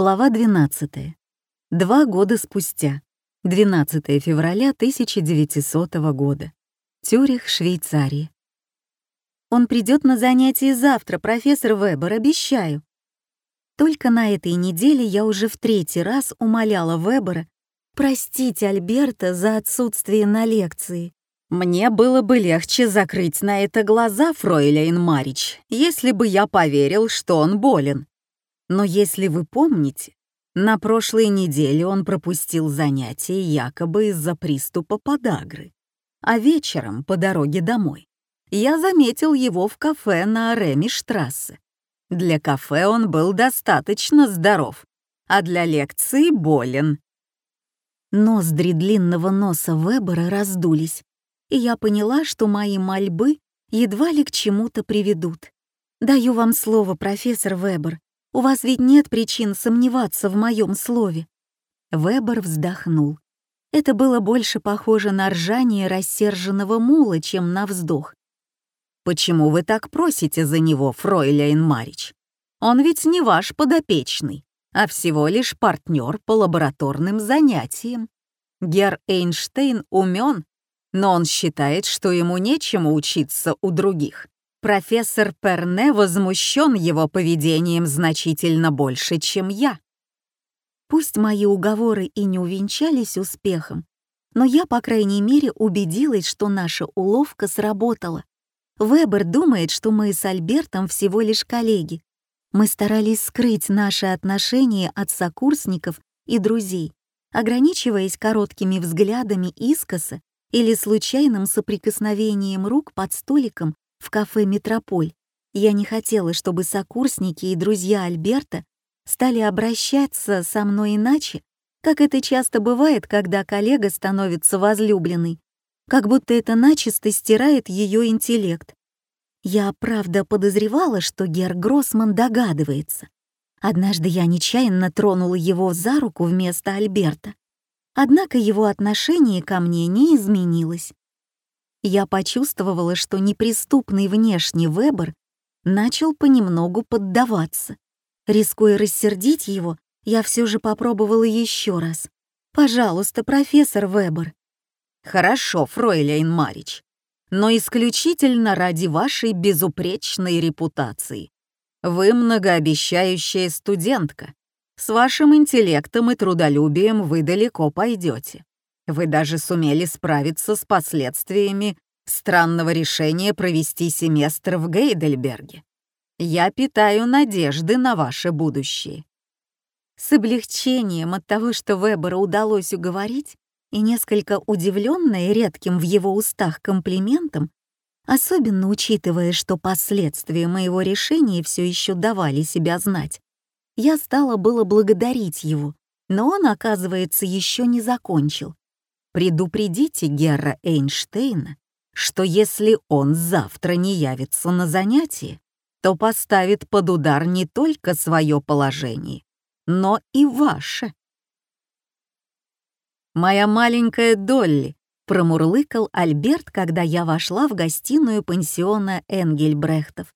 Глава 12. Два года спустя. 12 февраля 1900 года. Тюрих, Швейцария. Он придет на занятие завтра, профессор Вебер, обещаю. Только на этой неделе я уже в третий раз умоляла Вебера простить Альберта за отсутствие на лекции. Мне было бы легче закрыть на это глаза, фройлейн Марич, если бы я поверил, что он болен. Но если вы помните, на прошлой неделе он пропустил занятия якобы из-за приступа подагры. А вечером, по дороге домой, я заметил его в кафе на Ремиштрассе. Для кафе он был достаточно здоров, а для лекции болен. Ноздри длинного носа Вебера раздулись, и я поняла, что мои мольбы едва ли к чему-то приведут. Даю вам слово, профессор Вебер, у вас ведь нет причин сомневаться в моем слове». Вебер вздохнул. Это было больше похоже на ржание рассерженного мула, чем на вздох. «Почему вы так просите за него, фройляйн Марич? Он ведь не ваш подопечный, а всего лишь партнер по лабораторным занятиям. Гер Эйнштейн умен, но он считает, что ему нечему учиться у других. Профессор Перне возмущен его поведением значительно больше, чем я. Пусть мои уговоры и не увенчались успехом, но я, по крайней мере, убедилась, что наша уловка сработала. Вебер думает, что мы с Альбертом всего лишь коллеги. Мы старались скрыть наши отношения от сокурсников и друзей, ограничиваясь короткими взглядами искоса или случайным соприкосновением рук под столиком в кафе «Метрополь». Я не хотела, чтобы сокурсники и друзья Альберта стали обращаться со мной иначе, как это часто бывает, когда коллега становится возлюбленной, как будто это начисто стирает ее интеллект. Я, правда, подозревала, что Гер Гроссман догадывается. Однажды я нечаянно тронула его за руку вместо Альберта. Однако его отношение ко мне не изменилось я почувствовала, что неприступный внешний Вебер начал понемногу поддаваться. Рискуя рассердить его, я все же попробовала еще раз. «Пожалуйста, профессор Вебер». «Хорошо, фройляйн Марич, но исключительно ради вашей безупречной репутации. Вы многообещающая студентка. С вашим интеллектом и трудолюбием вы далеко пойдете. Вы даже сумели справиться с последствиями странного решения провести семестр в Гейдельберге. Я питаю надежды на ваше будущее. С облегчением от того, что Вебера удалось уговорить, и несколько удивленная редким в его устах комплиментом, особенно учитывая, что последствия моего решения все еще давали себя знать, я стала было благодарить его, но он, оказывается, еще не закончил. Предупредите Герра Эйнштейна, что если он завтра не явится на занятие, то поставит под удар не только свое положение, но и ваше. «Моя маленькая Долли», — промурлыкал Альберт, когда я вошла в гостиную пансиона Энгельбрехтов.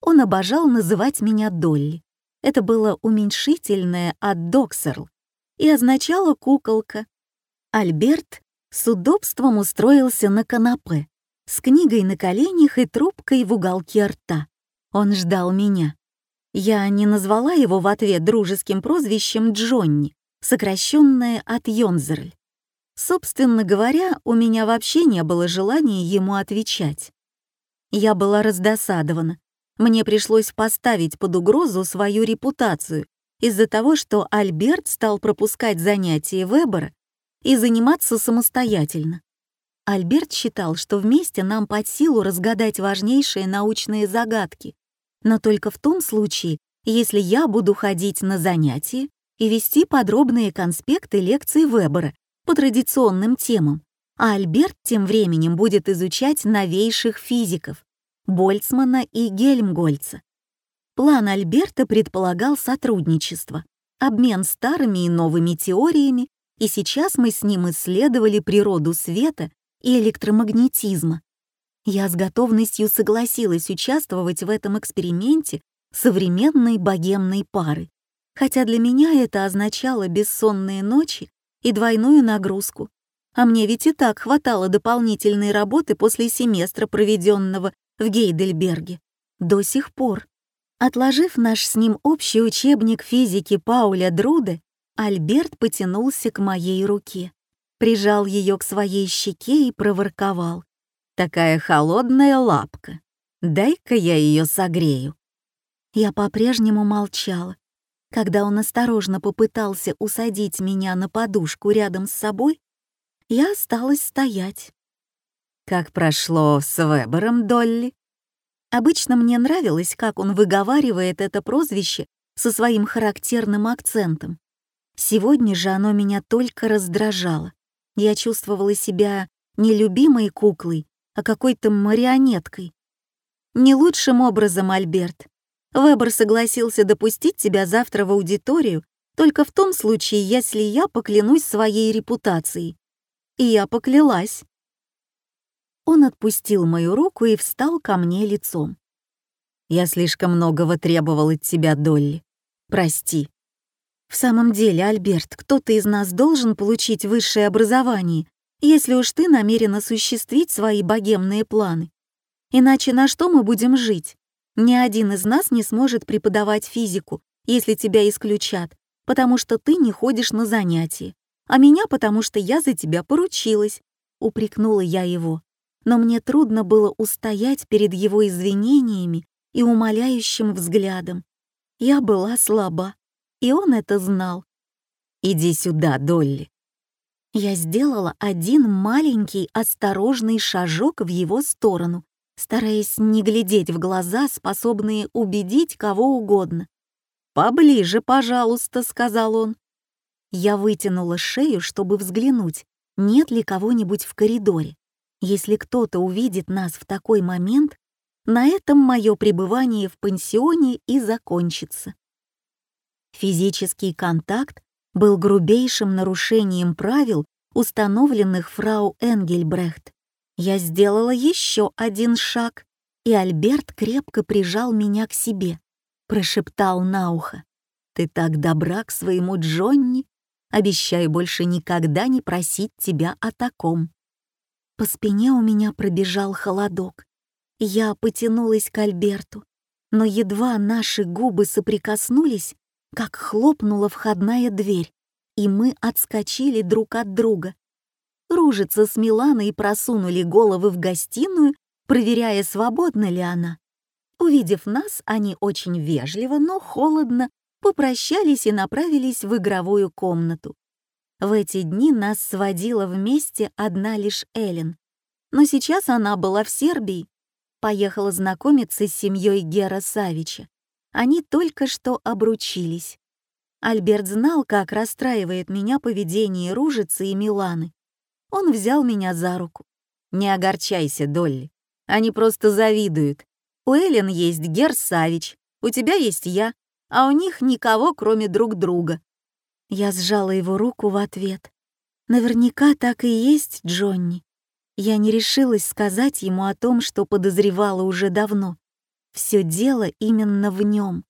Он обожал называть меня Долли. Это было уменьшительное от Доксерл и означало «куколка», Альберт с удобством устроился на канапе, с книгой на коленях и трубкой в уголке рта. Он ждал меня. Я не назвала его в ответ дружеским прозвищем Джонни, сокращенное от Йонзерль. Собственно говоря, у меня вообще не было желания ему отвечать. Я была раздосадована. Мне пришлось поставить под угрозу свою репутацию из-за того, что Альберт стал пропускать занятия Вебера и заниматься самостоятельно. Альберт считал, что вместе нам под силу разгадать важнейшие научные загадки, но только в том случае, если я буду ходить на занятия и вести подробные конспекты лекций Вебера по традиционным темам, а Альберт тем временем будет изучать новейших физиков Больцмана и Гельмгольца. План Альберта предполагал сотрудничество, обмен старыми и новыми теориями и сейчас мы с ним исследовали природу света и электромагнетизма. Я с готовностью согласилась участвовать в этом эксперименте современной богемной пары. хотя для меня это означало бессонные ночи и двойную нагрузку. А мне ведь и так хватало дополнительной работы после семестра, проведенного в Гейдельберге. До сих пор. Отложив наш с ним общий учебник физики Пауля Друде, Альберт потянулся к моей руке, прижал ее к своей щеке и проворковал. «Такая холодная лапка. Дай-ка я ее согрею». Я по-прежнему молчала. Когда он осторожно попытался усадить меня на подушку рядом с собой, я осталась стоять. «Как прошло с Вебером, Долли?» Обычно мне нравилось, как он выговаривает это прозвище со своим характерным акцентом. Сегодня же оно меня только раздражало. Я чувствовала себя не любимой куклой, а какой-то марионеткой. Не лучшим образом, Альберт. Вебер согласился допустить тебя завтра в аудиторию только в том случае, если я поклянусь своей репутацией. И я поклялась. Он отпустил мою руку и встал ко мне лицом. «Я слишком многого требовал от тебя, Долли. Прости». «В самом деле, Альберт, кто-то из нас должен получить высшее образование, если уж ты намерен осуществить свои богемные планы. Иначе на что мы будем жить? Ни один из нас не сможет преподавать физику, если тебя исключат, потому что ты не ходишь на занятия, а меня потому что я за тебя поручилась», — упрекнула я его но мне трудно было устоять перед его извинениями и умоляющим взглядом. Я была слаба, и он это знал. «Иди сюда, Долли». Я сделала один маленький осторожный шажок в его сторону, стараясь не глядеть в глаза, способные убедить кого угодно. «Поближе, пожалуйста», — сказал он. Я вытянула шею, чтобы взглянуть, нет ли кого-нибудь в коридоре. Если кто-то увидит нас в такой момент, на этом мое пребывание в пансионе и закончится. Физический контакт был грубейшим нарушением правил, установленных фрау Энгельбрехт. Я сделала еще один шаг, и Альберт крепко прижал меня к себе, прошептал на ухо. «Ты так добра к своему Джонни, обещаю больше никогда не просить тебя о таком». По спине у меня пробежал холодок. Я потянулась к Альберту, но едва наши губы соприкоснулись, как хлопнула входная дверь, и мы отскочили друг от друга. Ружица с Миланой просунули головы в гостиную, проверяя, свободна ли она. Увидев нас, они очень вежливо, но холодно попрощались и направились в игровую комнату. В эти дни нас сводила вместе одна лишь Элен. Но сейчас она была в Сербии. Поехала знакомиться с семьей Гера Савича. Они только что обручились. Альберт знал, как расстраивает меня поведение Ружицы и Миланы. Он взял меня за руку. «Не огорчайся, Долли. Они просто завидуют. У Элен есть Гер Савич, у тебя есть я, а у них никого, кроме друг друга. Я сжала его руку в ответ. Наверняка так и есть Джонни. Я не решилась сказать ему о том, что подозревала уже давно. Все дело именно в нем.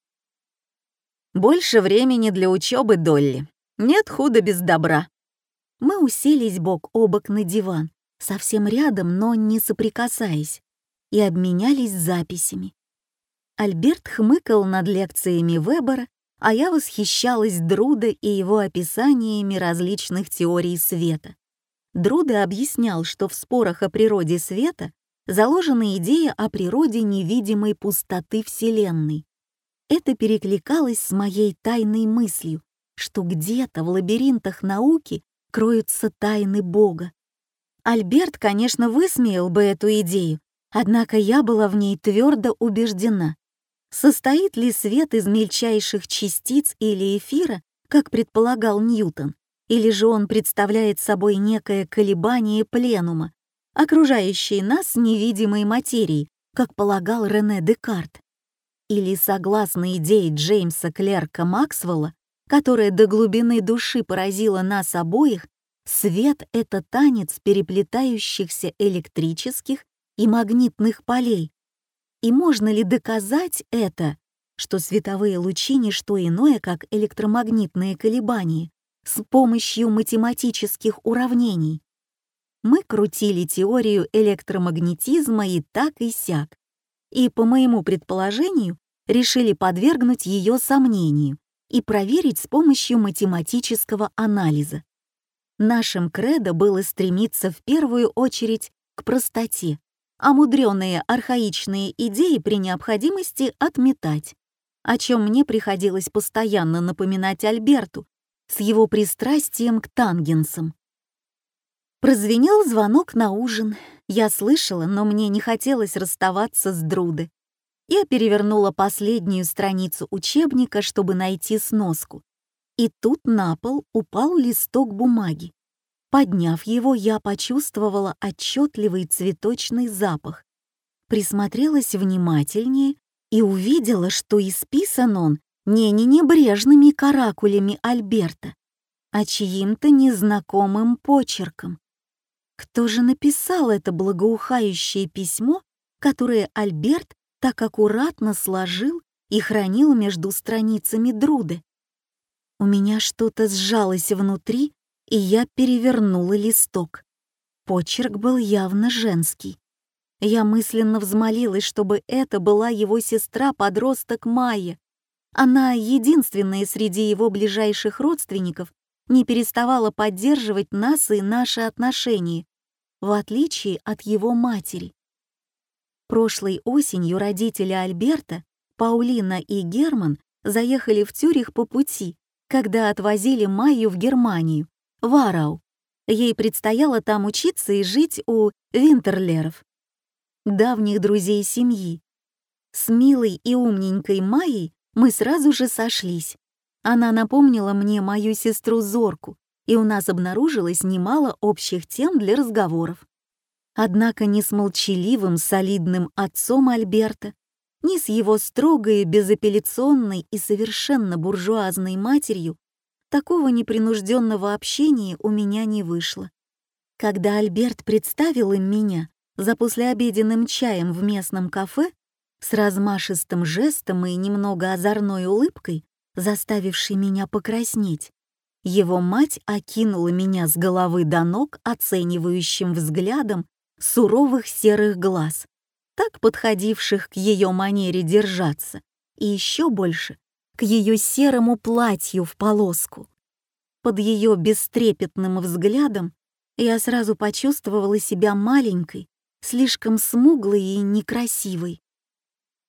Больше времени для учебы, Долли. Нет худа без добра. Мы уселись бок о бок на диван, совсем рядом, но не соприкасаясь, и обменялись записями. Альберт хмыкал над лекциями Вебера, а я восхищалась Друда и его описаниями различных теорий света. Друда объяснял, что в спорах о природе света заложена идея о природе невидимой пустоты Вселенной. Это перекликалось с моей тайной мыслью, что где-то в лабиринтах науки кроются тайны Бога. Альберт, конечно, высмеял бы эту идею, однако я была в ней твердо убеждена. Состоит ли свет из мельчайших частиц или эфира, как предполагал Ньютон, или же он представляет собой некое колебание пленума, окружающее нас невидимой материей, как полагал Рене Декарт? Или, согласно идее Джеймса Клерка Максвелла, которая до глубины души поразила нас обоих, свет — это танец переплетающихся электрических и магнитных полей, и можно ли доказать это, что световые лучи — не что иное, как электромагнитные колебания с помощью математических уравнений. Мы крутили теорию электромагнетизма и так и сяк, и, по моему предположению, решили подвергнуть ее сомнению и проверить с помощью математического анализа. Нашим кредо было стремиться в первую очередь к простоте, а мудреные архаичные идеи при необходимости отметать, о чем мне приходилось постоянно напоминать Альберту с его пристрастием к тангенсам. Прозвенел звонок на ужин. Я слышала, но мне не хотелось расставаться с Друды. Я перевернула последнюю страницу учебника, чтобы найти сноску. И тут на пол упал листок бумаги. Подняв его, я почувствовала отчетливый цветочный запах. Присмотрелась внимательнее и увидела, что исписан он не небрежными каракулями Альберта, а чьим-то незнакомым почерком. Кто же написал это благоухающее письмо, которое Альберт так аккуратно сложил и хранил между страницами Друды. У меня что-то сжалось внутри, и я перевернула листок. Почерк был явно женский. Я мысленно взмолилась, чтобы это была его сестра-подросток Майя. Она, единственная среди его ближайших родственников, не переставала поддерживать нас и наши отношения, в отличие от его матери. Прошлой осенью родители Альберта, Паулина и Герман заехали в Тюрих по пути, когда отвозили Майю в Германию, в Арау. Ей предстояло там учиться и жить у Винтерлеров, давних друзей семьи. С милой и умненькой Майей мы сразу же сошлись. Она напомнила мне мою сестру Зорку, и у нас обнаружилось немало общих тем для разговоров. Однако ни с молчаливым, солидным отцом Альберта, ни с его строгой, безапелляционной и совершенно буржуазной матерью такого непринужденного общения у меня не вышло. Когда Альберт представил им меня за послеобеденным чаем в местном кафе, с размашистым жестом и немного озорной улыбкой, заставившей меня покраснеть, его мать окинула меня с головы до ног оценивающим взглядом суровых серых глаз, так подходивших к ее манере держаться, и еще больше к ее серому платью в полоску. Под ее бестрепетным взглядом я сразу почувствовала себя маленькой, слишком смуглой и некрасивой.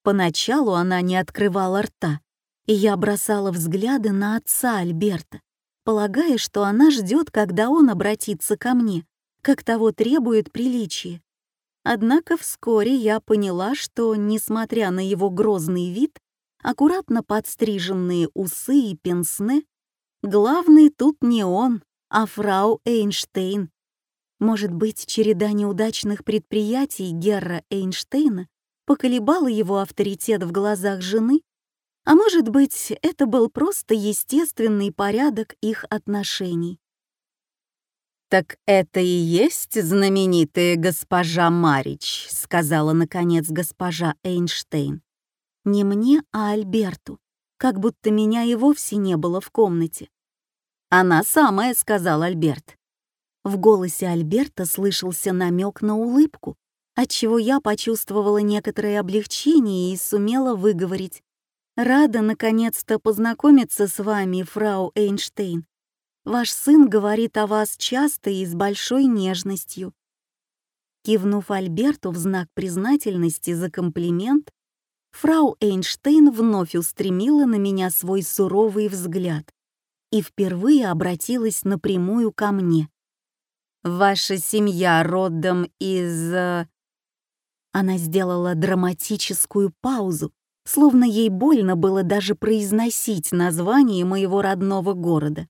Поначалу она не открывала рта, и я бросала взгляды на отца Альберта, полагая, что она ждет, когда он обратится ко мне, как того требует приличие. Однако вскоре я поняла, что, несмотря на его грозный вид, аккуратно подстриженные усы и пенсне, главный тут не он, а фрау Эйнштейн. Может быть, череда неудачных предприятий Герра Эйнштейна поколебала его авторитет в глазах жены? А может быть, это был просто естественный порядок их отношений. «Так это и есть знаменитая госпожа Марич», — сказала, наконец, госпожа Эйнштейн. Не мне, а Альберту, как будто меня и вовсе не было в комнате. «Она самая», — сказал Альберт. В голосе Альберта слышался намек на улыбку, отчего я почувствовала некоторое облегчение и сумела выговорить. «Рада, наконец-то, познакомиться с вами, фрау Эйнштейн. Ваш сын говорит о вас часто и с большой нежностью». Кивнув Альберту в знак признательности за комплимент, фрау Эйнштейн вновь устремила на меня свой суровый взгляд и впервые обратилась напрямую ко мне. «Ваша семья родом из...» э, Она сделала драматическую паузу, словно ей больно было даже произносить название моего родного города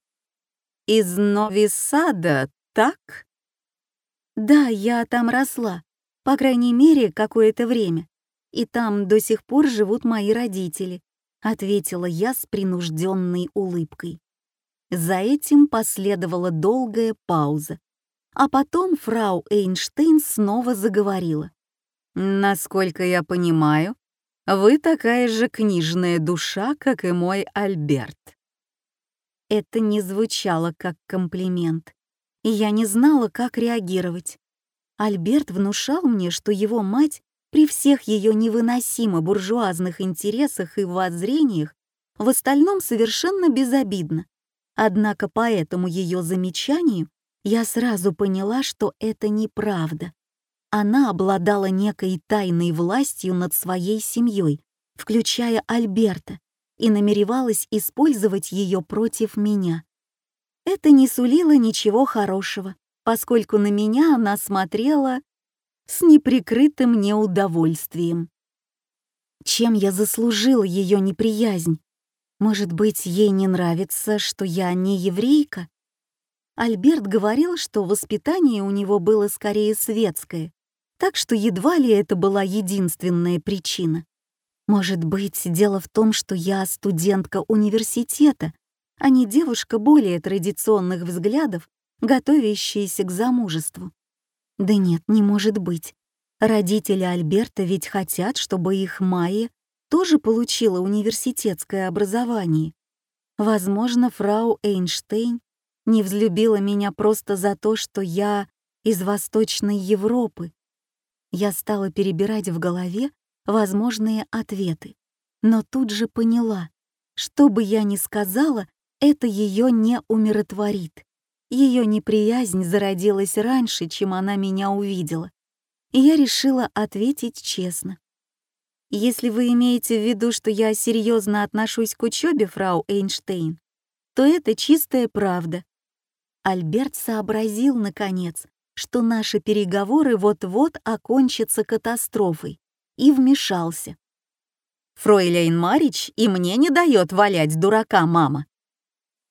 из Новисада, так?» «Да, я там росла, по крайней мере, какое-то время, и там до сих пор живут мои родители», — ответила я с принужденной улыбкой. За этим последовала долгая пауза, а потом фрау Эйнштейн снова заговорила. «Насколько я понимаю, Вы такая же книжная душа, как и мой Альберт». Это не звучало как комплимент, и я не знала, как реагировать. Альберт внушал мне, что его мать при всех ее невыносимо буржуазных интересах и воззрениях в остальном совершенно безобидна. Однако по этому ее замечанию я сразу поняла, что это неправда. Она обладала некой тайной властью над своей семьей, включая Альберта, и намеревалась использовать ее против меня. Это не сулило ничего хорошего, поскольку на меня она смотрела с неприкрытым неудовольствием. Чем я заслужила ее неприязнь? Может быть, ей не нравится, что я не еврейка? Альберт говорил, что воспитание у него было скорее светское, так что едва ли это была единственная причина. Может быть, дело в том, что я студентка университета, а не девушка более традиционных взглядов, готовящаяся к замужеству. Да нет, не может быть. Родители Альберта ведь хотят, чтобы их Майя тоже получила университетское образование. Возможно, фрау Эйнштейн не взлюбила меня просто за то, что я из Восточной Европы. Я стала перебирать в голове возможные ответы, но тут же поняла, что бы я ни сказала, это ее не умиротворит. Ее неприязнь зародилась раньше, чем она меня увидела. И я решила ответить честно. Если вы имеете в виду, что я серьезно отношусь к учебе, фрау Эйнштейн, то это чистая правда. Альберт сообразил, наконец, что наши переговоры вот-вот окончатся катастрофой, и вмешался. «Фройляйн Марич и мне не дает валять дурака, мама».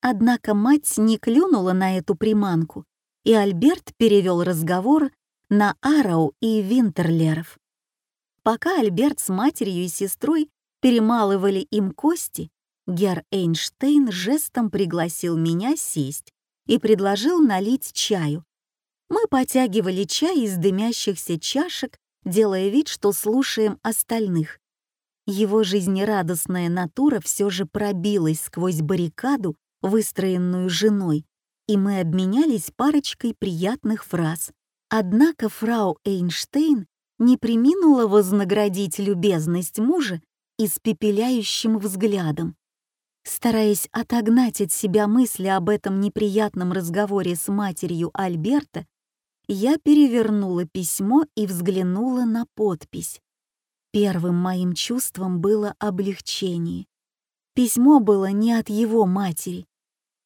Однако мать не клюнула на эту приманку, и Альберт перевел разговор на Арау и Винтерлеров. Пока Альберт с матерью и сестрой перемалывали им кости, Гер Эйнштейн жестом пригласил меня сесть и предложил налить чаю. Мы потягивали чай из дымящихся чашек, делая вид, что слушаем остальных. Его жизнерадостная натура все же пробилась сквозь баррикаду, выстроенную женой, и мы обменялись парочкой приятных фраз. Однако фрау Эйнштейн не приминула вознаградить любезность мужа испепеляющим взглядом. Стараясь отогнать от себя мысли об этом неприятном разговоре с матерью Альберта, я перевернула письмо и взглянула на подпись. Первым моим чувством было облегчение. Письмо было не от его матери.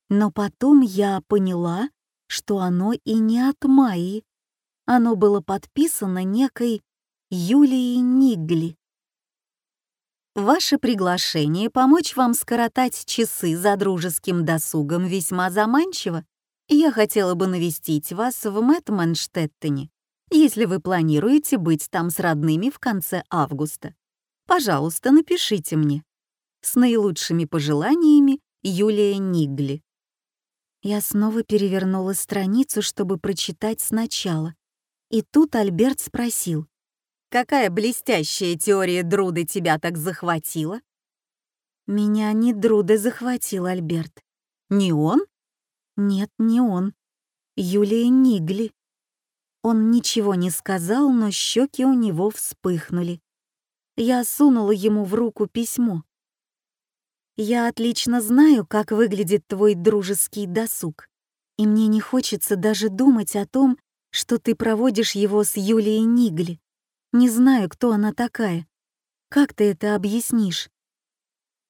Но потом я поняла, что оно и не от Майи. Оно было подписано некой Юлией Нигли. Ваше приглашение помочь вам скоротать часы за дружеским досугом весьма заманчиво. Я хотела бы навестить вас в Мэттманштеттене, если вы планируете быть там с родными в конце августа. Пожалуйста, напишите мне. С наилучшими пожеланиями, Юлия Нигли. Я снова перевернула страницу, чтобы прочитать сначала. И тут Альберт спросил. «Какая блестящая теория Друды тебя так захватила?» «Меня не Друда захватил Альберт». «Не он?» «Нет, не он. Юлия Нигли». Он ничего не сказал, но щеки у него вспыхнули. Я сунула ему в руку письмо. «Я отлично знаю, как выглядит твой дружеский досуг, и мне не хочется даже думать о том, что ты проводишь его с Юлией Нигли. Не знаю, кто она такая. Как ты это объяснишь?»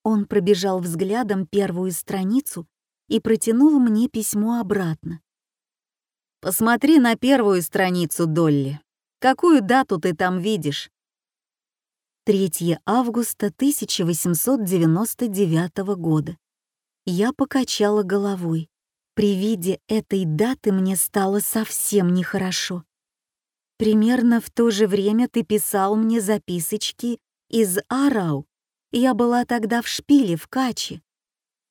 Он пробежал взглядом первую страницу и протянул мне письмо обратно. «Посмотри на первую страницу, Долли. Какую дату ты там видишь?» 3 августа 1899 года. Я покачала головой. При виде этой даты мне стало совсем нехорошо. Примерно в то же время ты писал мне записочки из Арау. Я была тогда в шпиле в Каче.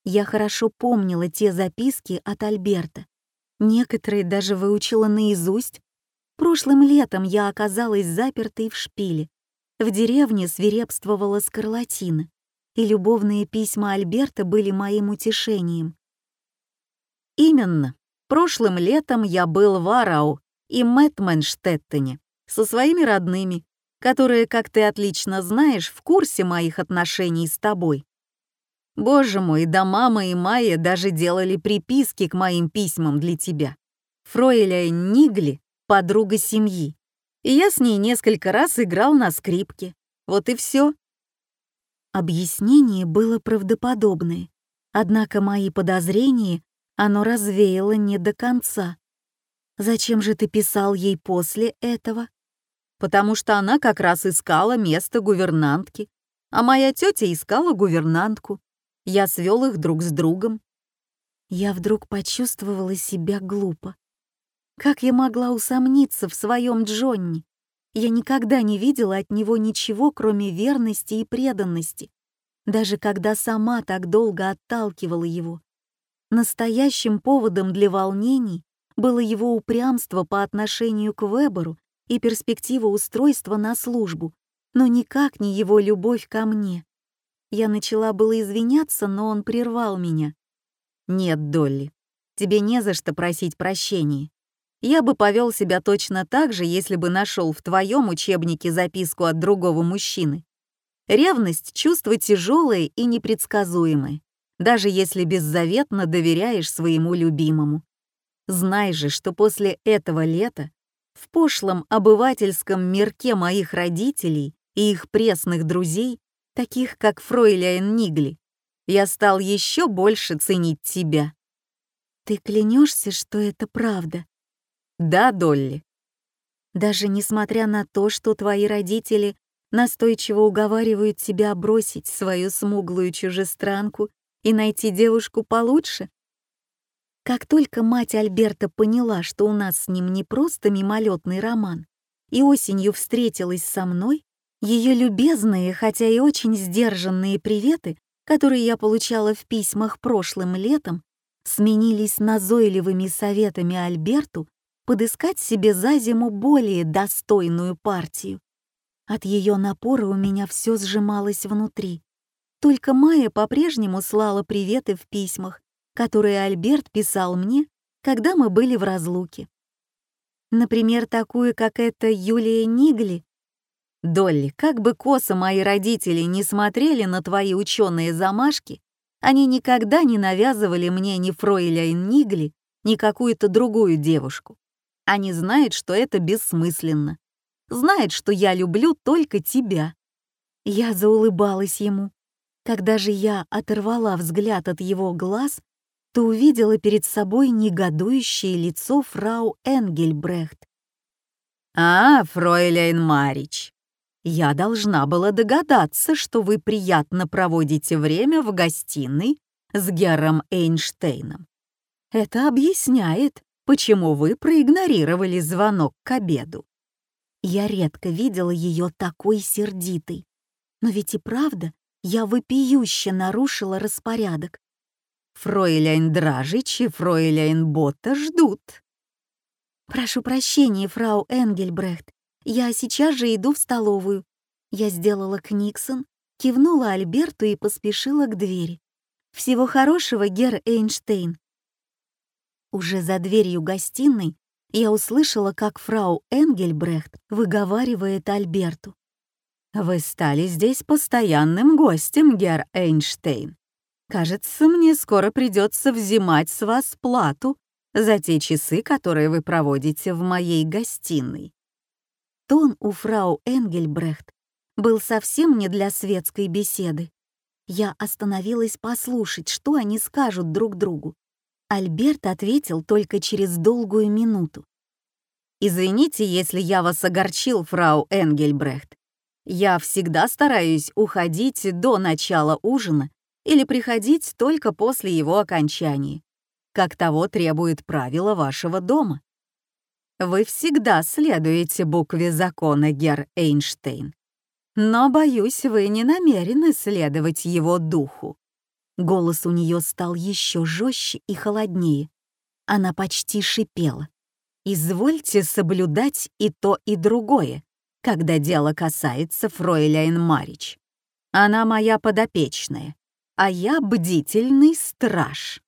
Я хорошо помнила те записки от Альберта. Некоторые даже выучила наизусть. Прошлым летом я оказалась запертой в шпиле. В деревне свирепствовала скарлатина, и любовные письма Альберта были моим утешением. Именно. Прошлым летом я был в Арау и Мэтменштеттене со своими родными, которые, как ты отлично знаешь, в курсе моих отношений с тобой. Боже мой, да мама и Майя даже делали приписки к моим письмам для тебя. Фройля Нигли — подруга семьи, и я с ней несколько раз играл на скрипке. Вот и все. Объяснение было правдоподобное, однако мои подозрения оно развеяло не до конца. Зачем же ты писал ей после этого? Потому что она как раз искала место гувернантки, а моя тетя искала гувернантку. Я свел их друг с другом. Я вдруг почувствовала себя глупо. Как я могла усомниться в своем Джонни? Я никогда не видела от него ничего, кроме верности и преданности, даже когда сама так долго отталкивала его. Настоящим поводом для волнений было его упрямство по отношению к Веберу и перспектива устройства на службу, но никак не его любовь ко мне. Я начала было извиняться, но он прервал меня. «Нет, Долли, тебе не за что просить прощения. Я бы повел себя точно так же, если бы нашел в твоем учебнике записку от другого мужчины. Ревность — чувство тяжелое и непредсказуемое даже если беззаветно доверяешь своему любимому. Знай же, что после этого лета в пошлом обывательском мирке моих родителей и их пресных друзей, таких как Фройляйн Нигли, я стал еще больше ценить тебя. Ты клянешься, что это правда? Да, Долли. Даже несмотря на то, что твои родители настойчиво уговаривают тебя бросить свою смуглую чужестранку и найти девушку получше? Как только мать Альберта поняла, что у нас с ним не просто мимолетный роман, и осенью встретилась со мной, ее любезные, хотя и очень сдержанные приветы, которые я получала в письмах прошлым летом, сменились назойливыми советами Альберту подыскать себе за зиму более достойную партию. От ее напора у меня все сжималось внутри. Только Майя по-прежнему слала приветы в письмах, которые Альберт писал мне, когда мы были в разлуке. Например, такую, как эта Юлия Нигли. «Долли, как бы косо мои родители не смотрели на твои ученые замашки, они никогда не навязывали мне ни Фройляйн Нигли, ни какую-то другую девушку. Они знают, что это бессмысленно. Знают, что я люблю только тебя». Я заулыбалась ему. Когда же я оторвала взгляд от его глаз, то увидела перед собой негодующее лицо фрау Энгельбрехт. «А, фройляйн Марич, я должна была догадаться, что вы приятно проводите время в гостиной с Гером Эйнштейном. Это объясняет, почему вы проигнорировали звонок к обеду». Я редко видела ее такой сердитой. Но ведь и правда, я вопиюще нарушила распорядок. Фройляйн Дражич и фройляйн Ботта ждут. «Прошу прощения, фрау Энгельбрехт, я сейчас же иду в столовую». Я сделала книксон, кивнула Альберту и поспешила к двери. «Всего хорошего, Гер Эйнштейн». Уже за дверью гостиной я услышала, как фрау Энгельбрехт выговаривает Альберту. Вы стали здесь постоянным гостем, Гер Эйнштейн. Кажется, мне скоро придется взимать с вас плату за те часы, которые вы проводите в моей гостиной. Тон у фрау Энгельбрехт был совсем не для светской беседы. Я остановилась послушать, что они скажут друг другу. Альберт ответил только через долгую минуту. «Извините, если я вас огорчил, фрау Энгельбрехт. Я всегда стараюсь уходить до начала ужина или приходить только после его окончания, как того требует правила вашего дома. Вы всегда следуете букве закона, Гер Эйнштейн. Но, боюсь, вы не намерены следовать его духу. Голос у нее стал еще жестче и холоднее. Она почти шипела. «Извольте соблюдать и то, и другое, когда дело касается фройляйн Марич. Она моя подопечная, а я бдительный страж.